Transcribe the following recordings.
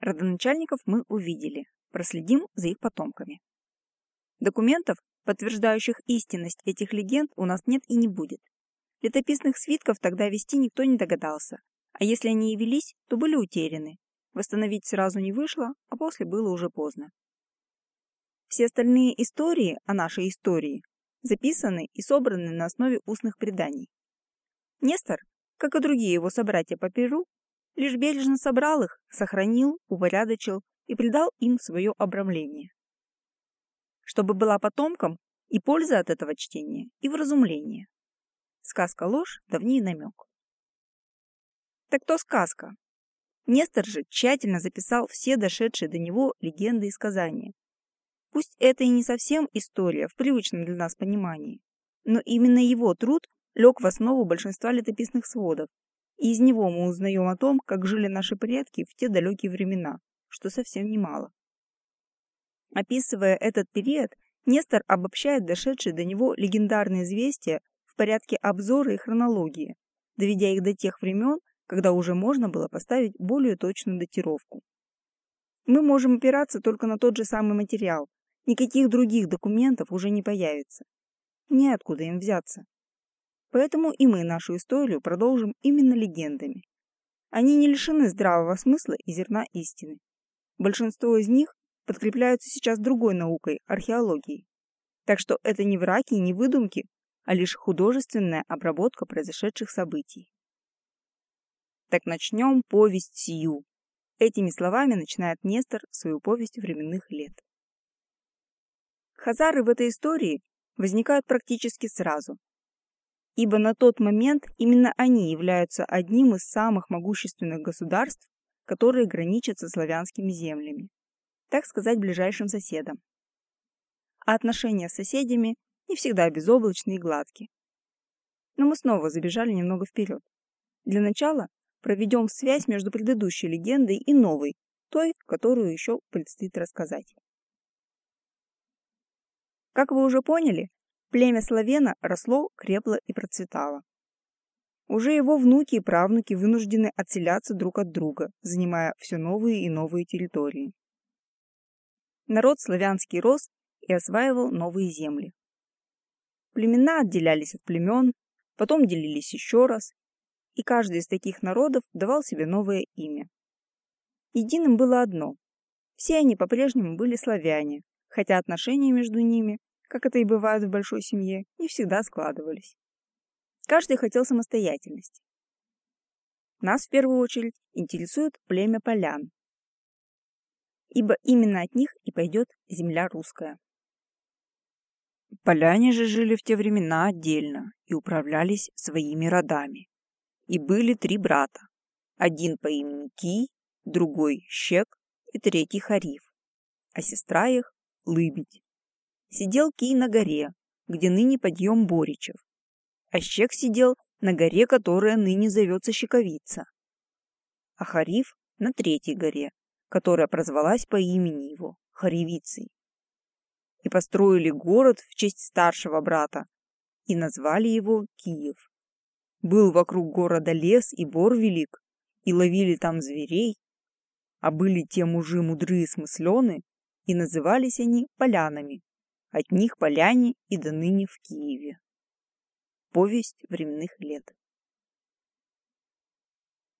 Родоначальников мы увидели, проследим за их потомками. Документов, подтверждающих истинность этих легенд, у нас нет и не будет. Летописных свитков тогда вести никто не догадался, а если они и велись, то были утеряны. Восстановить сразу не вышло, а после было уже поздно. Все остальные истории о нашей истории записаны и собраны на основе устных преданий. Нестор, как и другие его собратья по Перу, лишь бережно собрал их, сохранил, упорядочил и придал им свое обрамление. Чтобы была потомкам и польза от этого чтения, и вразумление. Сказка ложь, давний намек. Так то сказка. Нестор же тщательно записал все дошедшие до него легенды и сказания. Пусть это и не совсем история в привычном для нас понимании, но именно его труд лег в основу большинства летописных сводов, из него мы узнаем о том, как жили наши предки в те далекие времена, что совсем немало. Описывая этот период, Нестор обобщает дошедшие до него легендарные известия в порядке обзора и хронологии, доведя их до тех времен, когда уже можно было поставить более точную датировку. Мы можем опираться только на тот же самый материал, никаких других документов уже не появится. Неоткуда им взяться. Поэтому и мы нашу историю продолжим именно легендами. Они не лишены здравого смысла и зерна истины. Большинство из них подкрепляются сейчас другой наукой – археологией. Так что это не враки и не выдумки, а лишь художественная обработка произошедших событий. Так начнем повесть сию. Этими словами начинает Нестор свою повесть временных лет. Хазары в этой истории возникают практически сразу, ибо на тот момент именно они являются одним из самых могущественных государств, которые граничат со славянскими землями, так сказать, ближайшим соседом. А отношения с соседями не всегда безоблачны и гладки. Но мы снова забежали немного вперед. Для начала проведем связь между предыдущей легендой и новой, той, которую еще предстоит рассказать. Как вы уже поняли, Племя Славена росло, крепло и процветало. Уже его внуки и правнуки вынуждены отселяться друг от друга, занимая все новые и новые территории. Народ славянский рос и осваивал новые земли. Племена отделялись от племен, потом делились еще раз, и каждый из таких народов давал себе новое имя. Единым было одно – все они по-прежнему были славяне, хотя отношения между ними как это и бывает в большой семье, не всегда складывались. Каждый хотел самостоятельности. Нас в первую очередь интересует племя полян, ибо именно от них и пойдет земля русская. Поляне же жили в те времена отдельно и управлялись своими родами. И были три брата. Один по имени Кий, другой Щек и третий Хариф, а сестра их – Лыбедь. Сидел Кий на горе, где ныне подъем Боричев. А Щек сидел на горе, которая ныне зовется Щековица. А Хариф на третьей горе, которая прозвалась по имени его – Харевицей. И построили город в честь старшего брата и назвали его Киев. Был вокруг города лес и бор велик, и ловили там зверей, а были те мужи мудрые смыслены, и назывались они полянами. От них поляне и до ныне в Киеве. Повесть временных лет.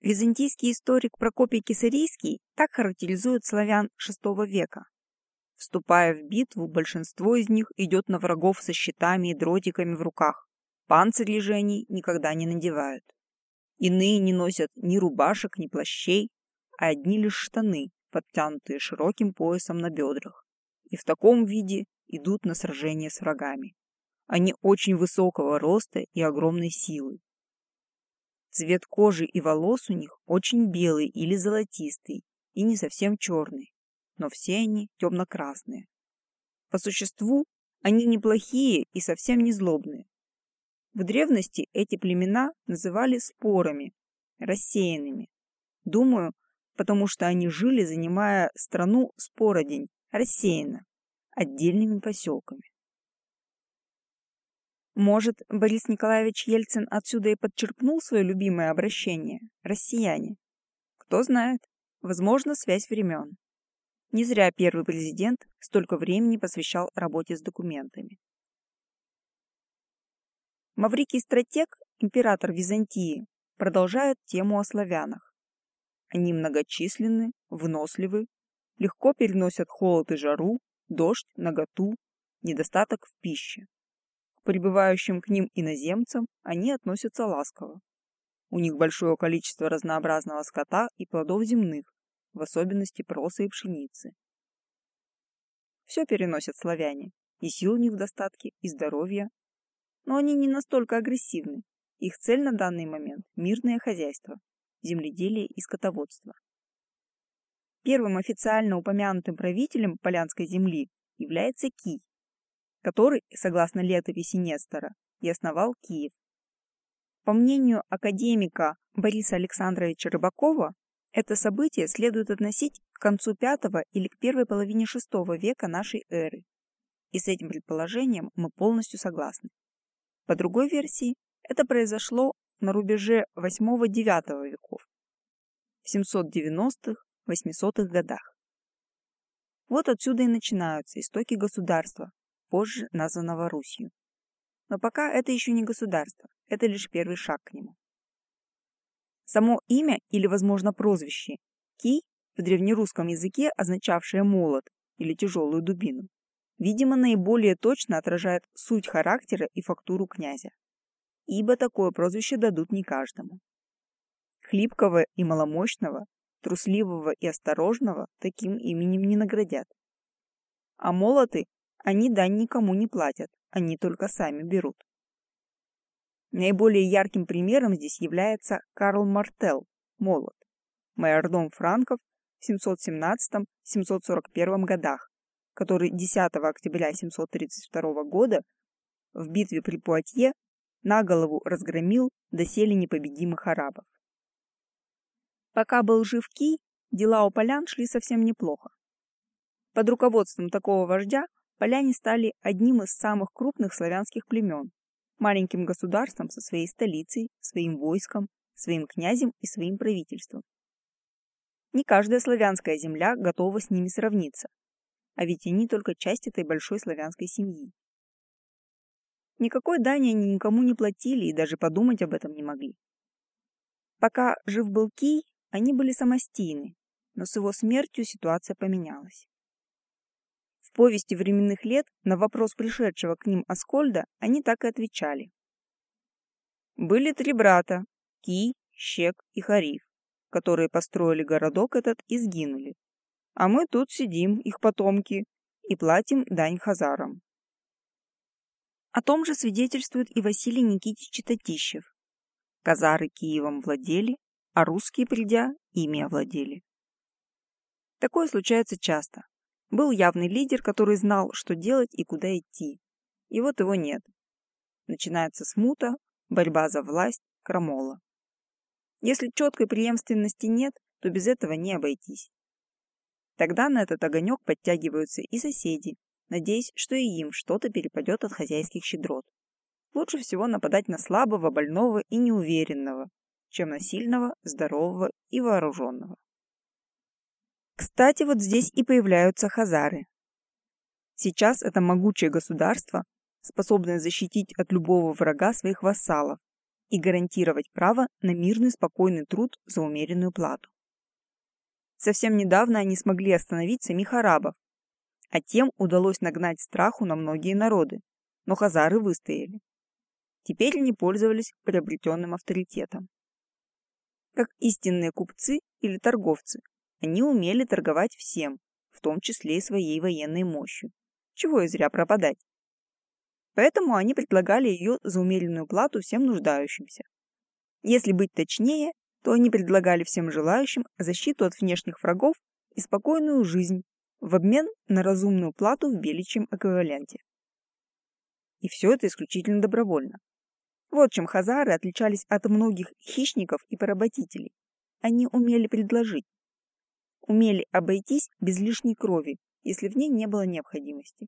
Византийский историк Прокопий Кисарийский так характеризует славян VI века. Вступая в битву, большинство из них идет на врагов со щитами и дротиками в руках. Панцири же никогда не надевают. Иные не носят ни рубашек, ни плащей, а одни лишь штаны, подтянутые широким поясом на бедрах. И в таком виде идут на сражение с врагами. Они очень высокого роста и огромной силы. Цвет кожи и волос у них очень белый или золотистый и не совсем черный, но все они темно-красные. По существу они неплохие и совсем не злобные. В древности эти племена называли спорами, рассеянными. Думаю, потому что они жили, занимая страну спородень, рассеянно отдельными поселками. Может, Борис Николаевич Ельцин отсюда и подчеркнул свое любимое обращение – россияне. Кто знает. Возможно, связь времен. Не зря первый президент столько времени посвящал работе с документами. Маврикий стратег, император Византии, продолжает тему о славянах. Они многочисленны, выносливы, легко переносят холод и жару, дождь, наготу, недостаток в пище. К прибывающим к ним иноземцам они относятся ласково. У них большое количество разнообразного скота и плодов земных, в особенности проса и пшеницы. Все переносят славяне, и сил у них в достатке, и здоровья. Но они не настолько агрессивны. Их цель на данный момент – мирное хозяйство, земледелие и скотоводство. Первым официально упомянутым правителем Полянской земли является Кий, который, согласно летописи Нестора, и основал Киев. По мнению академика Бориса Александровича Рыбакова, это событие следует относить к концу V или к первой половине VI века нашей эры. И с этим предположением мы полностью согласны. По другой версии, это произошло на рубеже VIII-IX веков, в 790-800-х годах. Вот отсюда и начинаются истоки государства, позже названного Русью. Но пока это еще не государство, это лишь первый шаг к нему. Само имя или, возможно, прозвище «Ки» в древнерусском языке, означавшее «молот» или «тяжелую дубину», видимо, наиболее точно отражает суть характера и фактуру князя. Ибо такое прозвище дадут не каждому. Хлипкого и маломощного, трусливого и осторожного таким именем не наградят. А молоты они дань никому не платят, они только сами берут. Наиболее ярким примером здесь является Карл Мартел, молот, майордом франков в 717-741 годах, который 10 октября 732 года в битве при Пуатье на голову разгромил доселе непобедимых арабов. Пока был жив Кий, дела у полян шли совсем неплохо. Под руководством такого вождя поляне стали одним из самых крупных славянских племен, маленьким государством со своей столицей, своим войском, своим князем и своим правительством. Не каждая славянская земля готова с ними сравниться, а ведь они только часть этой большой славянской семьи. Никакой дани они никому не платили и даже подумать об этом не могли. Пока жив был Кий, они были самостийны, но с его смертью ситуация поменялась. В повести временных лет на вопрос пришедшего к ним Аскольда они так и отвечали. Были три брата – Ки, Щек и Хариф, которые построили городок этот и сгинули. А мы тут сидим, их потомки, и платим дань хазарам. О том же свидетельствует и Василий Никитич Татищев. Казары Киевом владели, а русские, придя, ими овладели. Такое случается часто. Был явный лидер, который знал, что делать и куда идти. И вот его нет. Начинается смута, борьба за власть, крамола. Если четкой преемственности нет, то без этого не обойтись. Тогда на этот огонек подтягиваются и соседи, надеясь, что и им что-то перепадет от хозяйских щедрот. Лучше всего нападать на слабого, больного и неуверенного, чем на сильного, здорового и вооруженного. Кстати, вот здесь и появляются хазары. Сейчас это могучее государство, способное защитить от любого врага своих вассалов и гарантировать право на мирный спокойный труд за умеренную плату. Совсем недавно они смогли остановить самих арабов, а тем удалось нагнать страху на многие народы, но хазары выстояли. Теперь они пользовались приобретенным авторитетом. Как истинные купцы или торговцы, они умели торговать всем, в том числе и своей военной мощью. Чего и зря пропадать. Поэтому они предлагали ее за умеренную плату всем нуждающимся. Если быть точнее, то они предлагали всем желающим защиту от внешних врагов и спокойную жизнь в обмен на разумную плату в беличьем эквиваленте. И все это исключительно добровольно. Вот чем хазары отличались от многих хищников и поработителей. Они умели предложить, умели обойтись без лишней крови, если в ней не было необходимости.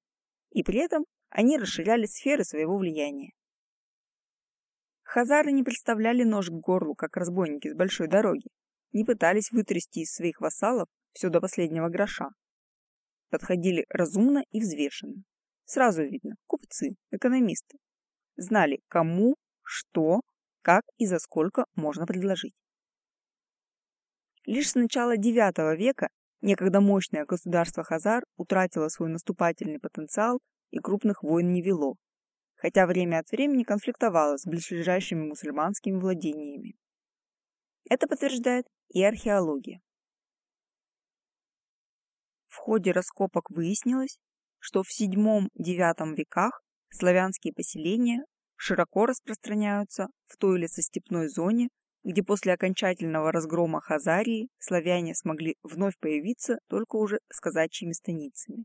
И при этом они расширяли сферы своего влияния. Хазары не представляли нож к горлу, как разбойники с большой дороги. не пытались вытрясти из своих вассалов все до последнего гроша. Подходили разумно и взвешенно. Сразу видно, купцы, экономисты. Знали, кому, что, как и за сколько можно предложить. Лишь с начала IX века некогда мощное государство Хазар утратило свой наступательный потенциал и крупных войн не вело, хотя время от времени конфликтовало с ближайшими мусульманскими владениями. Это подтверждает и археология. В ходе раскопок выяснилось, что в VII-IX веках славянские поселения широко распространяются в той лесостепной зоне, где после окончательного разгрома Хазарии славяне смогли вновь появиться только уже с казачьими станицами.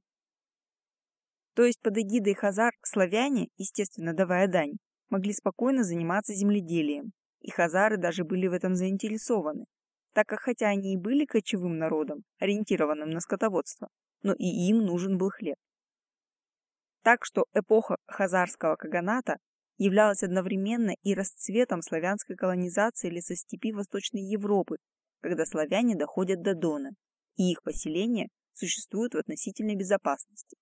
То есть под эгидой Хазар славяне, естественно давая дань, могли спокойно заниматься земледелием, и хазары даже были в этом заинтересованы, так как хотя они и были кочевым народом, ориентированным на скотоводство, но и им нужен был хлеб. Так что эпоха хазарского каганата являлась одновременно и расцветом славянской колонизации лесостепи Восточной Европы, когда славяне доходят до Дона, и их поселения существуют в относительной безопасности.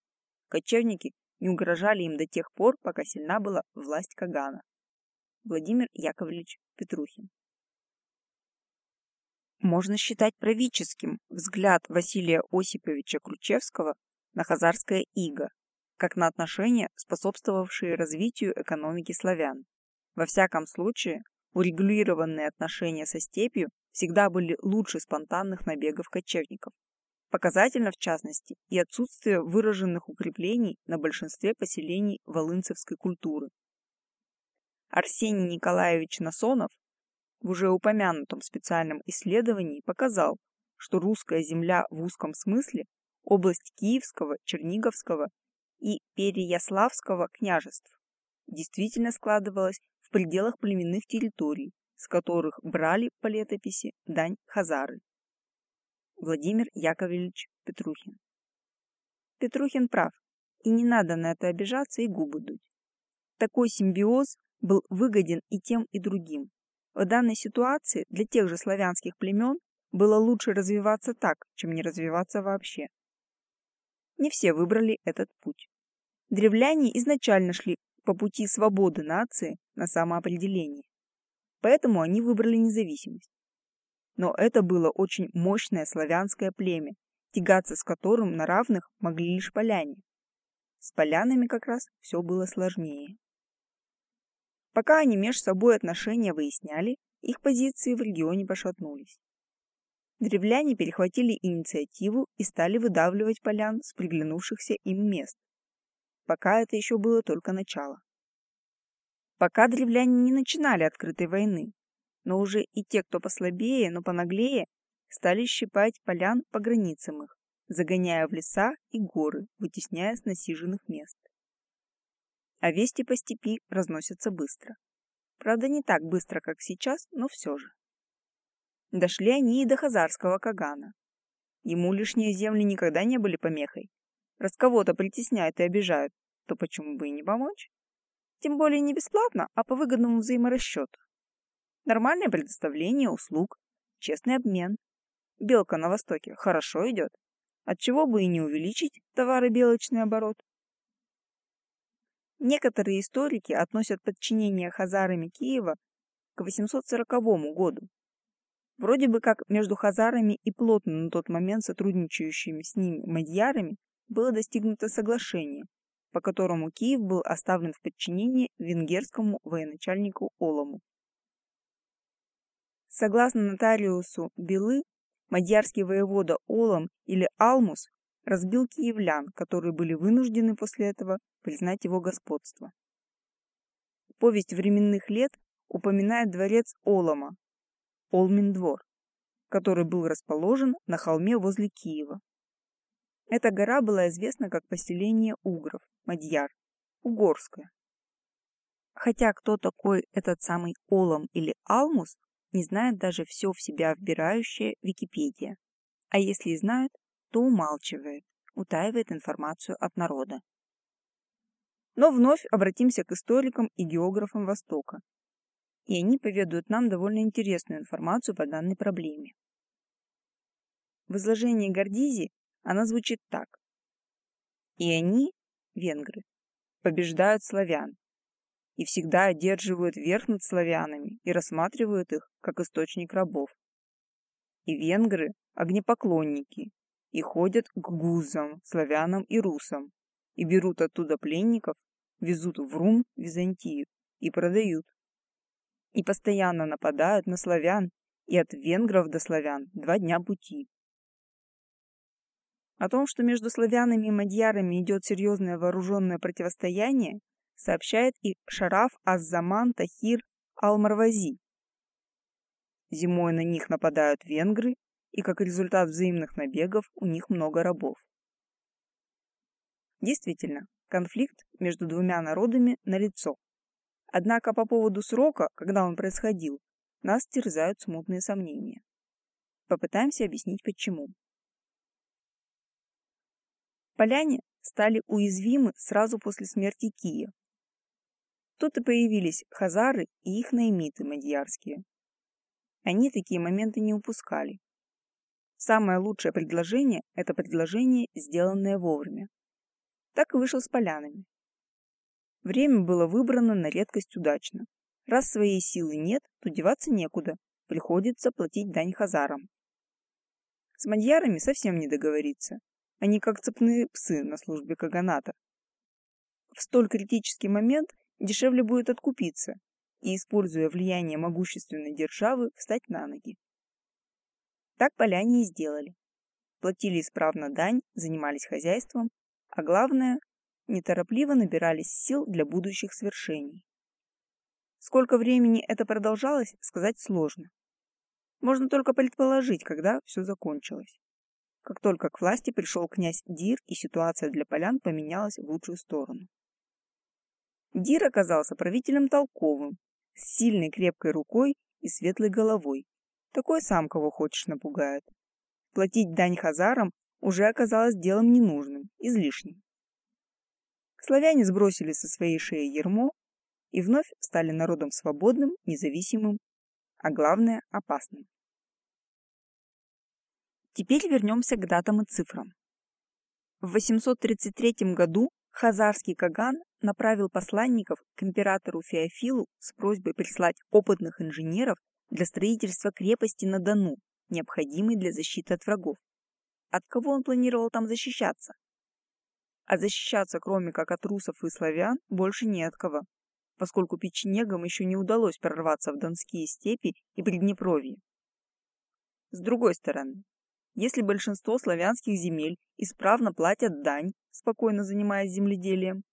Кочевники не угрожали им до тех пор, пока сильна была власть Кагана. Владимир Яковлевич Петрухин Можно считать правительским взгляд Василия Осиповича Кручевского на хазарское иго, как на отношения, способствовавшие развитию экономики славян. Во всяком случае, урегулированные отношения со степью всегда были лучше спонтанных набегов кочевников. Показательно, в частности, и отсутствие выраженных укреплений на большинстве поселений волынцевской культуры. Арсений Николаевич Насонов в уже упомянутом специальном исследовании показал, что русская земля в узком смысле – область Киевского, Черниговского и Переяславского княжеств действительно складывалась в пределах племенных территорий, с которых брали по летописи дань хазары. Владимир Яковлевич Петрухин Петрухин прав, и не надо на это обижаться и губы дуть. Такой симбиоз был выгоден и тем, и другим. В данной ситуации для тех же славянских племен было лучше развиваться так, чем не развиваться вообще. Не все выбрали этот путь. Древляне изначально шли по пути свободы нации на самоопределение. Поэтому они выбрали независимость. Но это было очень мощное славянское племя, тягаться с которым на равных могли лишь поляне. С полянами как раз все было сложнее. Пока они меж собой отношения выясняли, их позиции в регионе пошатнулись. Древляне перехватили инициативу и стали выдавливать полян с приглянувшихся им мест. Пока это еще было только начало. Пока древляне не начинали открытой войны, но уже и те, кто послабее, но понаглее, стали щипать полян по границам их, загоняя в леса и горы, вытесняя с насиженных мест. А вести по степи разносятся быстро. Правда, не так быстро, как сейчас, но все же. Дошли они и до хазарского Кагана. Ему лишние земли никогда не были помехой, Раз кого-то притесняют и обижают, то почему бы и не помочь? Тем более не бесплатно, а по выгодному взаиморасчету. Нормальное предоставление услуг, честный обмен. Белка на Востоке хорошо идет. Отчего бы и не увеличить товаро-белочный оборот. Некоторые историки относят подчинение хазарами Киева к 840 году. Вроде бы как между хазарами и плотно на тот момент сотрудничающими с ними мадьярами было достигнуто соглашение, по которому Киев был оставлен в подчинении венгерскому военачальнику Олому. Согласно нотариусу Белы, мадьярский воевода Олам или Алмус разбил киевлян, которые были вынуждены после этого признать его господство. Повесть временных лет упоминает дворец Олама, Олмин двор, который был расположен на холме возле Киева. Эта гора была известна как поселение угров, Мадьяр, Угорская. Хотя кто такой этот самый Олом или Алмус, не знает даже все в себя вбирающая Википедия. А если и знает, то умалчивает, утаивает информацию от народа. Но вновь обратимся к историкам и географам Востока. И они поведают нам довольно интересную информацию по данной проблеме. В изложении Гордизи она звучит так. И они, венгры, побеждают славян и всегда одерживают верх над славянами и рассматривают их как источник рабов. И венгры – огнепоклонники и ходят к гузам, славянам и русам, и берут оттуда пленников, везут в Рум, Византию, и продают. И постоянно нападают на славян, и от венгров до славян два дня пути. О том, что между славянами и мадьярами идет серьезное вооруженное противостояние, сообщает и Шараф Аззаман Тахир Алмарвази. Зимой на них нападают венгры, и как результат взаимных набегов у них много рабов. Действительно, конфликт между двумя народами налицо. Однако по поводу срока, когда он происходил, нас терзают смутные сомнения. Попытаемся объяснить почему. Поляне стали уязвимы сразу после смерти Кия. Тут и появились хазары и их наймиты мадьярские. Они такие моменты не упускали. Самое лучшее предложение – это предложение, сделанное вовремя. Так и вышел с полянами. Время было выбрано на редкость удачно. Раз своей силы нет, то деваться некуда, приходится платить дань хазарам. С мадьярами совсем не договориться. Они как цепные псы на службе каганата. В столь критический момент дешевле будет откупиться и, используя влияние могущественной державы, встать на ноги. Так поляне и сделали. Платили исправно дань, занимались хозяйством, а главное, неторопливо набирались сил для будущих свершений. Сколько времени это продолжалось, сказать сложно. Можно только предположить, когда все закончилось. Как только к власти пришел князь Дир, и ситуация для полян поменялась в лучшую сторону. Дир оказался правителем толковым, с сильной крепкой рукой и светлой головой, такой сам кого хочешь напугает. Платить дань хазарам уже оказалось делом ненужным, излишним. Славяне сбросили со своей шеи ермо и вновь стали народом свободным, независимым, а главное – опасным. Теперь вернемся к датам и цифрам. В 833 году хазарский Каган направил посланников к императору Феофилу с просьбой прислать опытных инженеров для строительства крепости на Дону, необходимой для защиты от врагов. От кого он планировал там защищаться? А защищаться, кроме как от русов и славян, больше не от кого, поскольку печенегам еще не удалось прорваться в Донские степи и Приднепровье. С другой стороны, если большинство славянских земель исправно платят дань, спокойно занимаясь земледелием,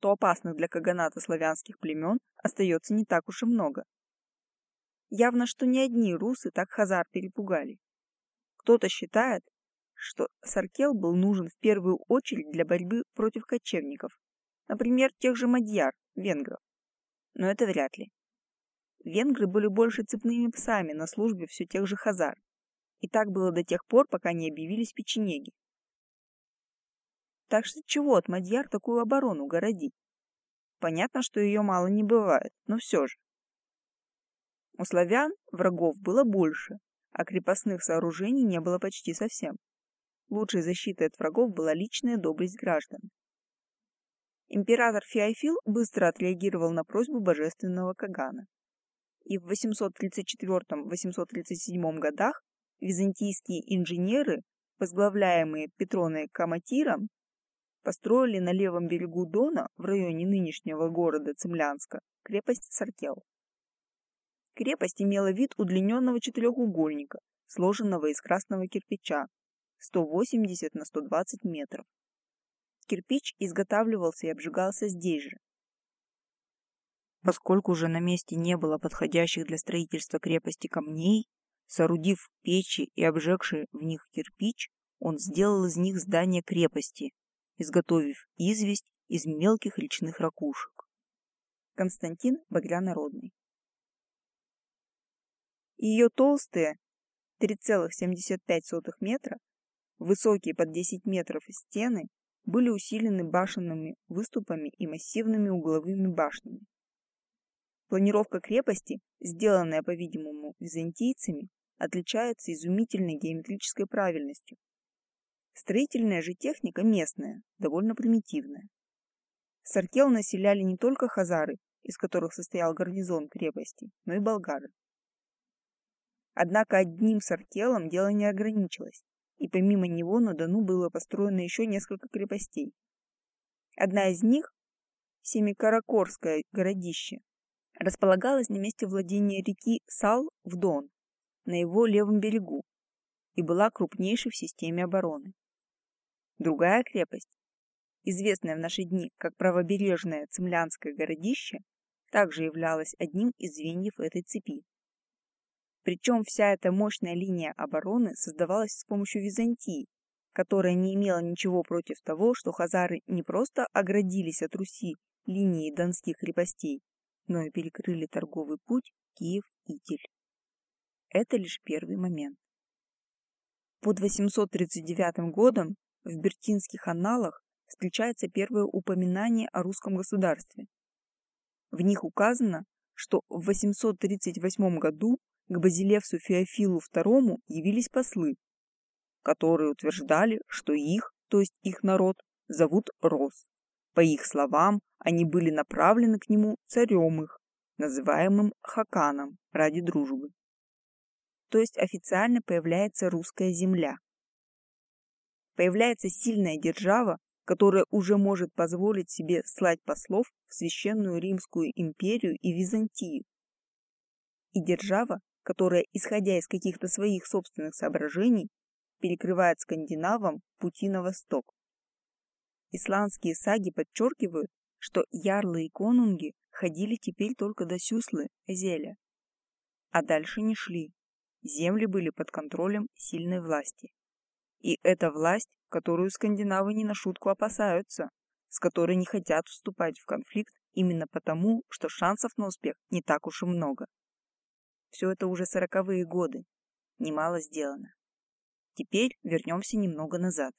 то опасных для каганата славянских племен остается не так уж и много. Явно, что не одни русы так Хазар перепугали. Кто-то считает, что Саркел был нужен в первую очередь для борьбы против кочевников, например, тех же мадьяр, венгров. Но это вряд ли. Венгры были больше цепными псами на службе все тех же Хазар. И так было до тех пор, пока не объявились печенеги. Так что чего от мадьяр такую оборону городить? Понятно, что ее мало не бывает, но все же. У славян врагов было больше, а крепостных сооружений не было почти совсем. Лучшей защитой от врагов была личная доблесть граждан. Император Феофил быстро отреагировал на просьбу божественного Кагана. И в 834-837 годах византийские инженеры, возглавляемые Петроной Каматиром, построили на левом берегу Дона, в районе нынешнего города Цемлянска, крепость Саркел. Крепость имела вид удлиненного четырехугольника, сложенного из красного кирпича, 180 на 120 метров. Кирпич изготавливался и обжигался здесь же. Поскольку уже на месте не было подходящих для строительства крепости камней, соорудив печи и обжегший в них кирпич, он сделал из них здание крепости, изготовив известь из мелких речных ракушек. Константин Багрянародный ее толстые 3,75 метра, высокие под 10 метров стены были усилены башенными выступами и массивными угловыми башнями. Планировка крепости, сделанная, по-видимому, византийцами, отличается изумительной геометрической правильностью. Строительная же техника местная, довольно примитивная. Саркел населяли не только хазары, из которых состоял гарнизон крепости, но и болгары. Однако одним Саркелом дело не ограничилось, и помимо него на Дону было построено еще несколько крепостей. Одна из них, Семикаракорское городище, располагалась на месте владения реки Сал в Дон, на его левом берегу, и была крупнейшей в системе обороны. Другая крепость, известная в наши дни как правобережное Цемлянское городище, также являлась одним из звеньев этой цепи. Причем вся эта мощная линия обороны создавалась с помощью Византии, которая не имела ничего против того, что хазары не просто оградились от Руси линией донских крепостей, но и перекрыли торговый путь Киев-Итиль. Это лишь первый момент. Под 839 годом в Бертинских анналах встречается первое упоминание о русском государстве. В них указано, что в 838 году к Базилевсу Феофилу II явились послы, которые утверждали, что их, то есть их народ, зовут Рос. По их словам, они были направлены к нему царем их, называемым Хаканом, ради дружбы. То есть официально появляется русская земля, появляется сильная держава, которая уже может позволить себе слать послов в Священную Римскую империю и Византию. И держава, которая, исходя из каких-то своих собственных соображений, перекрывает скандинавам пути на восток. Исландские саги подчеркивают, что ярлы и конунги ходили теперь только до Сюслы, Эзеля, а дальше не шли. Земли были под контролем сильной власти. И это власть, которую скандинавы не на шутку опасаются, с которой не хотят вступать в конфликт именно потому, что шансов на успех не так уж и много. Все это уже сороковые годы. Немало сделано. Теперь вернемся немного назад.